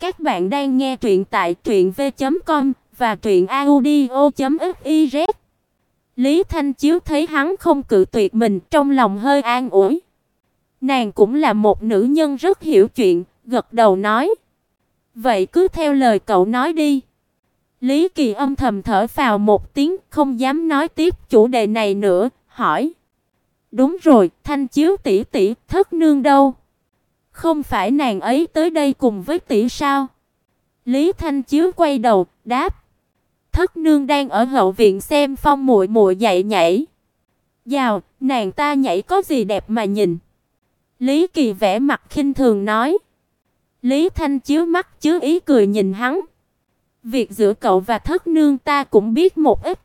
Các bạn đang nghe truyện tại truyệnv.com và truyệnaudio.fiz. Lý Thanh Chiếu thấy hắn không cự tuyệt mình, trong lòng hơi an ủi. Nàng cũng là một nữ nhân rất hiểu chuyện, gật đầu nói: "Vậy cứ theo lời cậu nói đi." Lý Kỳ âm thầm thở phào một tiếng, không dám nói tiếp chủ đề này nữa, hỏi: "Đúng rồi, Thanh Chiếu tỷ tỷ, thất nương đâu?" Không phải nàng ấy tới đây cùng với tỷ sao? Lý Thanh Chiếu quay đầu, đáp: Thất nương đang ở hậu viện xem Phong muội muội dạy nhảy. "Dào, nàng ta nhảy có gì đẹp mà nhìn?" Lý Kỳ vẽ mặt khinh thường nói. Lý Thanh Chiếu mắt chứa ý cười nhìn hắn. Việc giữa cậu và Thất nương ta cũng biết một ít.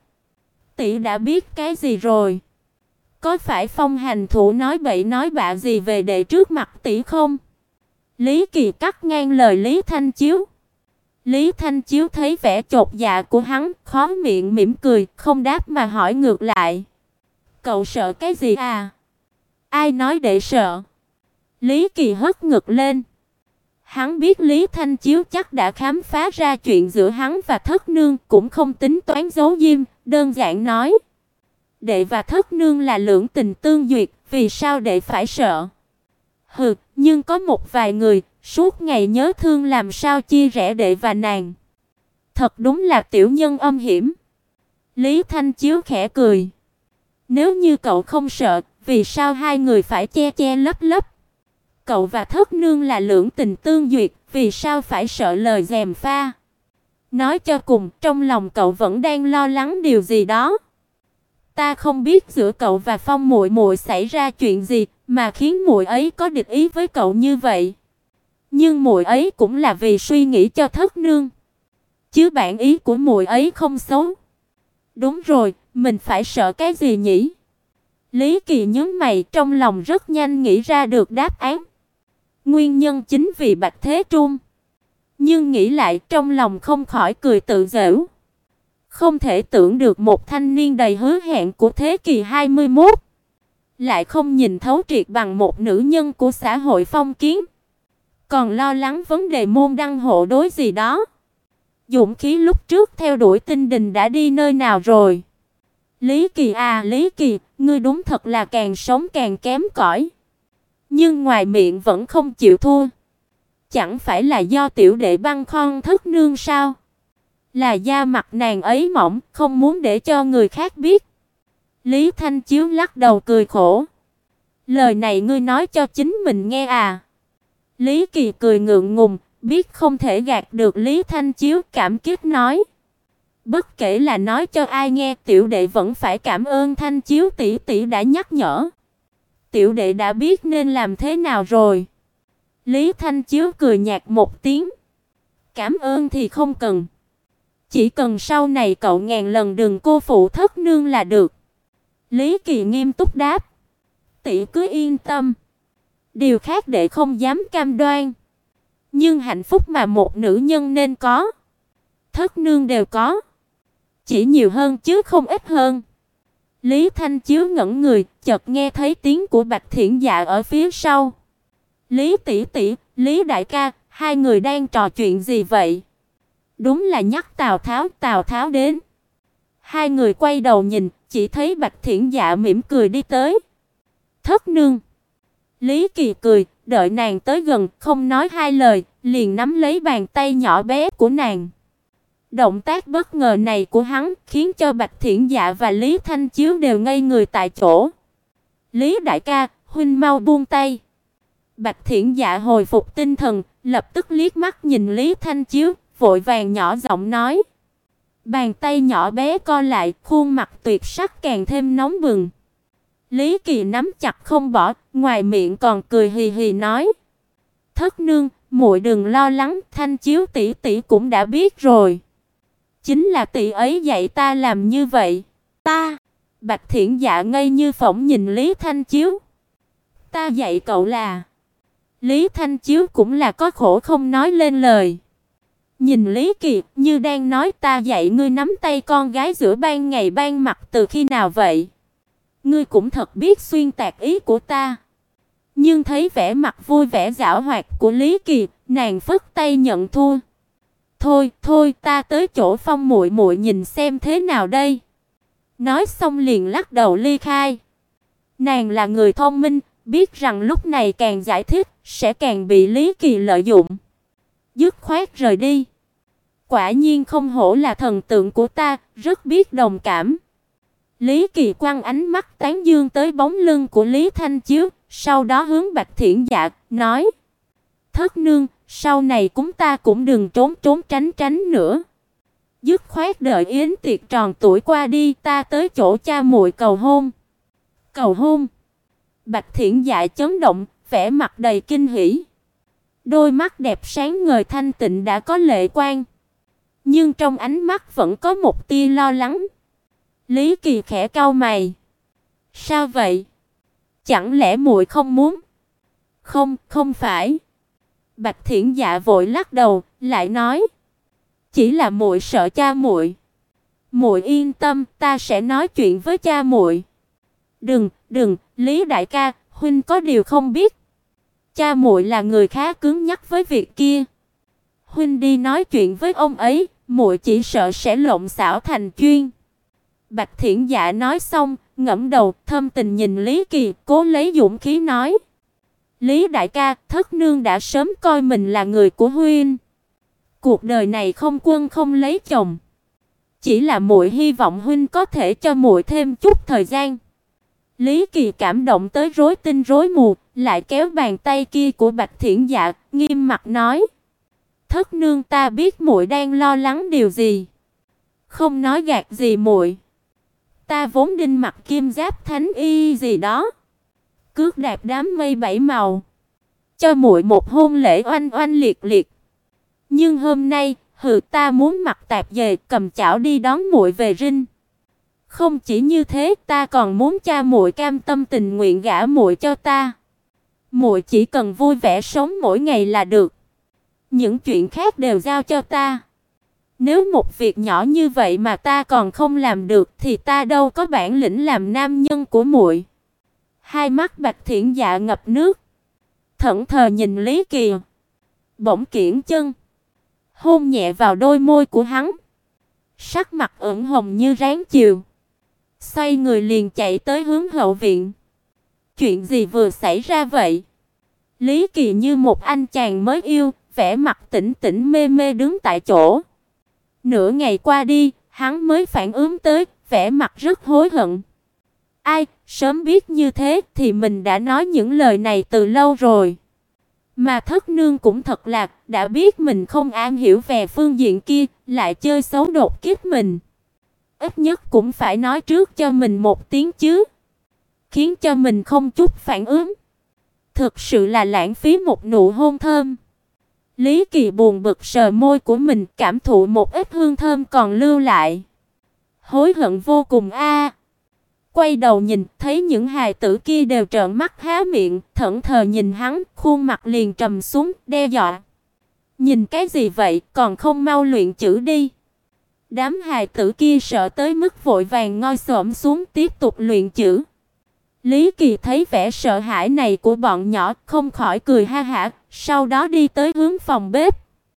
Tỷ đã biết cái gì rồi? Có phải Phong Hành thủ nói bậy nói bạ gì về đệ trước mặt tỷ không? Lý Kỳ cắt ngang lời Lý Thanh Chiếu. Lý Thanh Chiếu thấy vẻ chột dạ của hắn, khó miệng mỉm cười, không đáp mà hỏi ngược lại. Cậu sợ cái gì à? Ai nói để sợ? Lý Kỳ hất ngực lên. Hắn biết Lý Thanh Chiếu chắc đã khám phá ra chuyện giữa hắn và Thất Nương, cũng không tính toán giấu diêm, đơn giản nói: "Đệ và Thất Nương là lưỡng tình tương duyệt, vì sao đệ phải sợ?" Hừ, nhưng có một vài người suốt ngày nhớ thương làm sao chia rẽ đệ và nàng. Thật đúng là tiểu nhân âm hiểm. Lý Thanh Chiếu khẽ cười. Nếu như cậu không sợ, vì sao hai người phải che che lấp lấp? Cậu và Thất Nương là lưỡng tình tương duyệt, vì sao phải sợ lời gièm pha? Nói cho cùng, trong lòng cậu vẫn đang lo lắng điều gì đó. Ta không biết giữa cậu và Phong Muội Muội xảy ra chuyện gì, mà khiến muội ấy có địch ý với cậu như vậy. Nhưng muội ấy cũng là vì suy nghĩ cho thất nương. Chứ bản ý của muội ấy không xấu. Đúng rồi, mình phải sợ cái gì nhỉ? Lý Kỳ nhướng mày, trong lòng rất nhanh nghĩ ra được đáp án. Nguyên nhân chính vì Bạch Thế Trung. Nhưng nghĩ lại, trong lòng không khỏi cười tự giễu. Không thể tưởng được một thanh niên đầy hứa hẹn của thế kỷ 21 lại không nhìn thấu triệt bằng một nữ nhân của xã hội phong kiến, còn lo lắng vấn đề môn đăng hộ đối gì đó. Dũng khí lúc trước theo đuổi tinh đình đã đi nơi nào rồi? Lý Kỳ à, Lý Kỳ, ngươi đúng thật là càng sống càng kém cỏi. Nhưng ngoài miệng vẫn không chịu thua. Chẳng phải là do tiểu đệ băng khon thất nương sao? Là da mặt nàng ấy mỏng, không muốn để cho người khác biết. Lý Thanh Chiếu lắc đầu cười khổ. Lời này ngươi nói cho chính mình nghe à? Lý Kỳ cười ngượng ngùng, biết không thể gạt được Lý Thanh Chiếu, cảm kích nói: "Bất kể là nói cho ai nghe, tiểu đệ vẫn phải cảm ơn Thanh Chiếu tỷ tỷ đã nhắc nhở. Tiểu đệ đã biết nên làm thế nào rồi." Lý Thanh Chiếu cười nhạt một tiếng. "Cảm ơn thì không cần, chỉ cần sau này cậu ngàn lần đừng cô phụ thất nương là được." Lý Kỳ nghiêm túc đáp. Tỷ cứ yên tâm. Điều khác để không dám cam đoan. Nhưng hạnh phúc mà một nữ nhân nên có, thất nương đều có. Chỉ nhiều hơn chứ không ít hơn. Lý Thanh Chiếu ngẩn người, chợt nghe thấy tiếng của Bạch Thiển Dạ ở phía sau. Lý tỷ tỷ, Lý đại ca, hai người đang trò chuyện gì vậy? Đúng là nhắc Tào Tháo, Tào Tháo đến. Hai người quay đầu nhìn, chỉ thấy Bạch Thiển Dạ mỉm cười đi tới. "Thất nương." Lý Kỳ cười, đợi nàng tới gần, không nói hai lời, liền nắm lấy bàn tay nhỏ bé của nàng. Động tác bất ngờ này của hắn khiến cho Bạch Thiển Dạ và Lý Thanh Chiếu đều ngây người tại chỗ. "Lý đại ca, huynh mau buông tay." Bạch Thiển Dạ hồi phục tinh thần, lập tức liếc mắt nhìn Lý Thanh Chiếu, vội vàng nhỏ giọng nói: Bàn tay nhỏ bé co lại, khuôn mặt tuyệt sắc càng thêm nóng bừng. Lý Kỳ nắm chặt không bỏ, ngoài miệng còn cười hì hì nói: "Thất nương, muội đừng lo lắng, Thanh Chiếu tỷ tỷ cũng đã biết rồi. Chính là tỷ ấy dạy ta làm như vậy." "Ta?" Bạch Thiển Dạ ngây như phỏng nhìn Lý Thanh Chiếu. "Ta dạy cậu là?" Lý Thanh Chiếu cũng là có khổ không nói lên lời. Nhìn Lý Kỳ như đang nói ta dạy ngươi nắm tay con gái giữa ban ngày ban mặt từ khi nào vậy? Ngươi cũng thật biết xuyên tạc ý của ta. Nhưng thấy vẻ mặt vui vẻ giảo hoạt của Lý Kỳ, nàng phất tay nhận thua. "Thôi, thôi, ta tới chỗ Phong muội muội nhìn xem thế nào đây." Nói xong liền lắc đầu ly khai. Nàng là người thông minh, biết rằng lúc này càng giải thích sẽ càng bị Lý Kỳ lợi dụng. Dứt khoát rời đi. Quả nhiên không hổ là thần tượng của ta, rất biết đồng cảm. Lý Kỳ quang ánh mắt tán dương tới bóng lưng của Lý Thanh Chiếu, sau đó hướng Bạch Thiển Dạ nói: "Thất nương, sau này chúng ta cũng đừng trốn trốn tránh tránh nữa. Dứt khoát đợi yến tiệc tròn tuổi qua đi, ta tới chỗ cha muội cầu hôn." Cầu hôn? Bạch Thiển Dạ chấn động, vẻ mặt đầy kinh hỉ. Đôi mắt đẹp sáng ngời thanh tịnh đã có lệ quang nhưng trong ánh mắt vẫn có một tia lo lắng. Lý Kỳ khẽ cau mày. "Sao vậy? Chẳng lẽ muội không muốn?" "Không, không phải." Bạch Thiển Dạ vội lắc đầu, lại nói: "Chỉ là muội sợ cha muội." "Muội yên tâm, ta sẽ nói chuyện với cha muội." "Đừng, đừng, Lý đại ca, huynh có điều không biết." Cha muội là người khá cứng nhắc với việc kia. Huynh đi nói chuyện với ông ấy, muội chỉ sợ sẽ lộn xảo thành chuyên. Bạch Thiển Dạ nói xong, ngẫm đầu, thâm tình nhìn Lý Kỳ, cố lấy dũng khí nói: "Lý đại ca, thất nương đã sớm coi mình là người của huynh. Cuộc đời này không quân không lấy chồng, chỉ là muội hy vọng huynh có thể cho muội thêm chút thời gian." Lý Kỳ cảm động tới rối tinh rối mù, lại kéo bàn tay kia của Bạch Thiển Dạ, nghiêm mặt nói: "Thất nương ta biết muội đang lo lắng điều gì, không nói gạt gì muội. Ta vốn đinh mặc kim giáp thánh y gì đó, cước đạp đám mây bảy màu, cho muội một hôn lễ oanh oanh liệt liệt. Nhưng hôm nay, hừ ta muốn mặc tạp dề cầm chảo đi đón muội về rinh." Không chỉ như thế, ta còn muốn cha muội cam tâm tình nguyện gả muội cho ta. Muội chỉ cần vui vẻ sống mỗi ngày là được. Những chuyện khác đều giao cho ta. Nếu một việc nhỏ như vậy mà ta còn không làm được thì ta đâu có bản lĩnh làm nam nhân của muội. Hai mắt Bạch Thiển Dạ ngập nước, thẫn thờ nhìn Lý Kỳ. Bỗng kiển chân, hôn nhẹ vào đôi môi của hắn. Sắc mặt ửng hồng như ráng chiều. Xoay người liền chạy tới hướng hậu viện. Chuyện gì vừa xảy ra vậy? Lý Kỳ như một anh chàng mới yêu, vẻ mặt tỉnh tỉnh mê mê đứng tại chỗ. Nửa ngày qua đi, hắn mới phản ứng tới, vẻ mặt rất hối hận. Ai, sớm biết như thế thì mình đã nói những lời này từ lâu rồi. Mà thất nương cũng thật lạc, đã biết mình không an hiểu về phương diện kia, lại chơi xấu đột kiếp mình ít nhất cũng phải nói trước cho mình một tiếng chứ. Khiến cho mình không chút phản ứng. Thực sự là lãng phí một nụ hôn thơm. Lý Kỳ buồn bực sờ môi của mình, cảm thụ một ít hương thơm còn lưu lại. Hối hận vô cùng a. Quay đầu nhìn, thấy những hài tử kia đều trợn mắt há miệng, thẫn thờ nhìn hắn, khuôn mặt liền trầm xuống, đe dọa. Nhìn cái gì vậy, còn không mau luyện chữ đi. Đám hài tử kia sợ tới mức vội vàng ngoi xổm xuống tiếp tục luyện chữ. Lý Kỳ thấy vẻ sợ hãi này của bọn nhỏ, không khỏi cười ha hả, sau đó đi tới hướng phòng bếp.